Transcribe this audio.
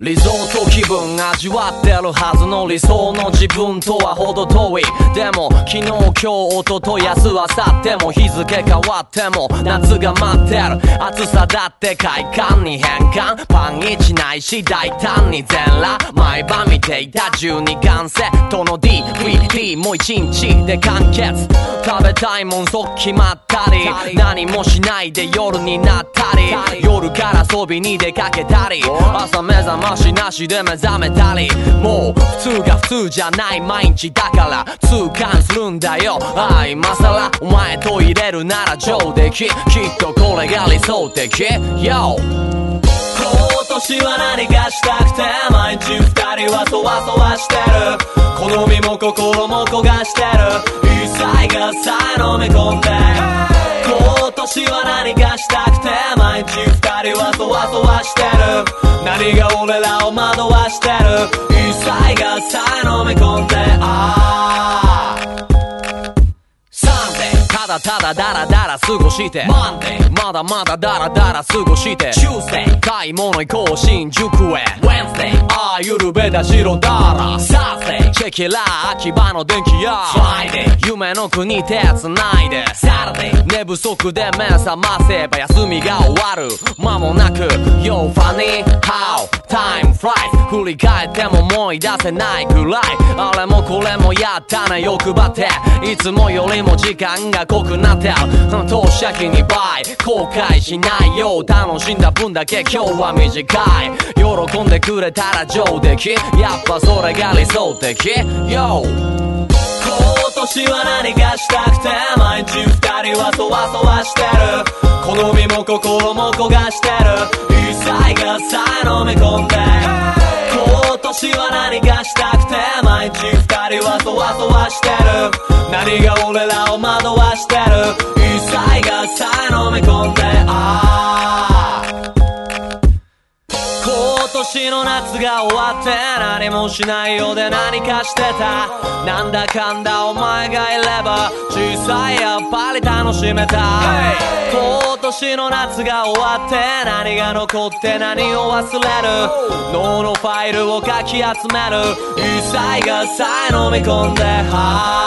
リゾート気分味わってるはずの理想の自分とは程遠い。でも昨日今日一昨日明日明後日も日付変わっても夏が待ってる。暑さだって快感に変換。パン1ないし大胆に全裸。毎晩見ていた12巻セットの DVD もう一日で完結。食べたいもん即決まったり。何もしないで夜になったり。夜から遊びに出かけたり。朝目覚ましなしで目覚めたり。もう普通が普通じゃない毎日だから。痛感するんだよ。ああ今さらお前と入れるなら上出来。きっとこれが理想的。Yo 今年は何かしたくて毎日二人はそわそわしてる。好みも心も焦がしてる一切がさえ飲み込んで。今年は何かしたくて毎日二人はそわそわしてる。何が俺らを惑わしてる。一切がさえ飲み込んで。あだただダラダラ過ごして。まだまだダラダラ過ごして。買い物行こう新宿へ。Wednesday ああゆるべだ白だら Thursday チェキラー秋葉の電気屋。Friday 夢の国手繋いで。Saturday 寝不足で目覚ませば休みが終わる。間もなく Yo funny how time flies. 振り返っても思い出せないくらい。あれもこれもやったね。欲張って。いつもよりも時間が濃くなって。る投資先に倍後悔しないよう楽しんだ分だけ。今日は短い。喜んでくれたら上出来。やっぱそれが理想的。Yo! 今年は何かしたくて？毎日二人はそわそわしてる。好みも心も焦がしてる。一切がさえ飲み込んで今年は何かしたくて毎日二人はそわそわしてる。何が俺らを惑わしてる。一切がさえ飲み込んでああ今年の夏が終わって何もしないようで何かしてたなんだかんだお前がいれば小さいやっぱり楽しめた今年の夏が終わって何が残って何を忘れる？脳のファイルをかき集める。一切がさえ飲み込んでは